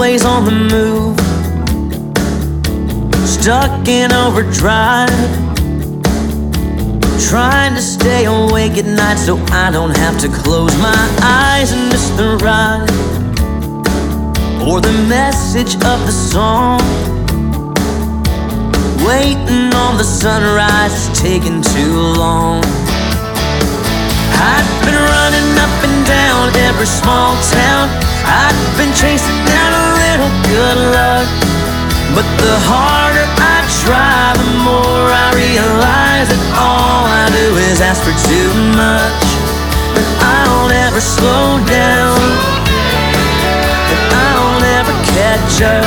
always on the move, stuck in overdrive. Trying to stay awake at night so I don't have to close my eyes and miss the ride or the message of the song. Waiting on the sunrise is taking too long. I've been running up and down every small town. But the harder I try, the more I realize that all I do is ask for too much. And I'll never slow down. And I'll never catch up.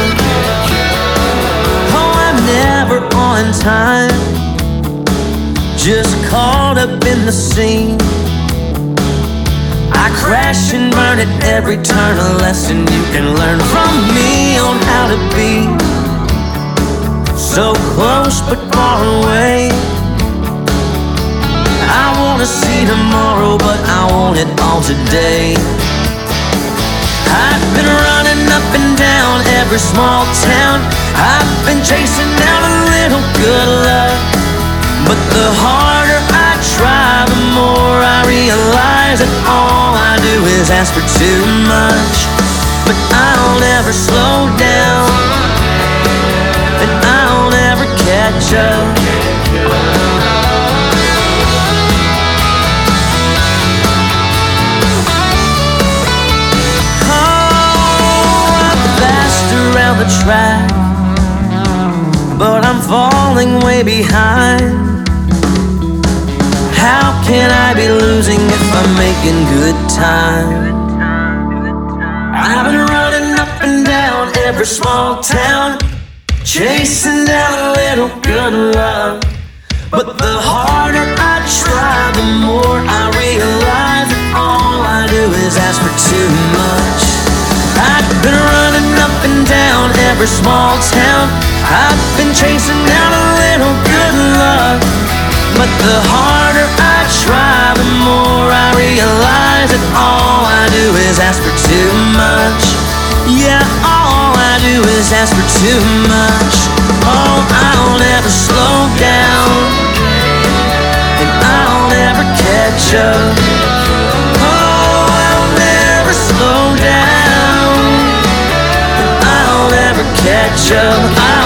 Oh, I'm never on time. Just caught up in the scene. I crash and burn at every turn, a lesson you can learn so close but far away. I wanna see tomorrow, but I want it all today. I've been running up and down every small town. I've been chasing down a little good luck. But the harder I try, the more I realize that all I do is ask for too much. But I'll never slow down, the track, but I'm falling way behind. How can I be losing if I'm making good time? I've been running up and down every small town, chasing down a little good love. But the harder I try, the more I every small town. I've been chasing down a little good luck. But the harder I try, the more I realize that all I do is ask for too much. Yeah, all I do is ask for too much. Oh, I'll never slow down, and I'll never catch up. Slow down,